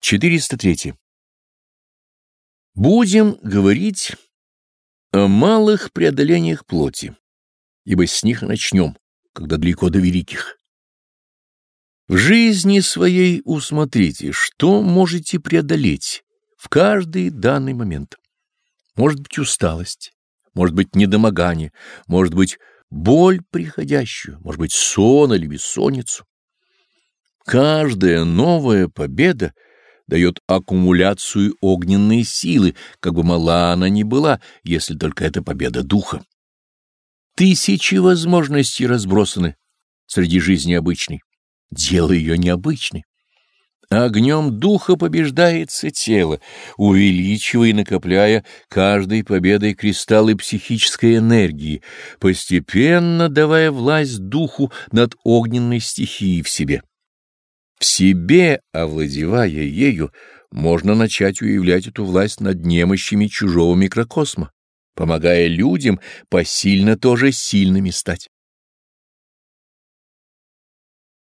403. Будем говорить о малых преодолениях плоти, ибо с них начнем, когда далеко до великих. В жизни своей усмотрите, что можете преодолеть в каждый данный момент. Может быть усталость, может быть недомогание, может быть боль приходящую, может быть сон или бессонницу. Каждая новая победа — дает аккумуляцию огненной силы, как бы мала она ни была, если только это победа духа. Тысячи возможностей разбросаны среди жизни обычной. Дело ее необычной. Огнем духа побеждается тело, увеличивая и накопляя каждой победой кристаллы психической энергии, постепенно давая власть духу над огненной стихией в себе. В себе, овладевая ею, можно начать уявлять эту власть над немощами чужого микрокосма, помогая людям посильно тоже сильными стать.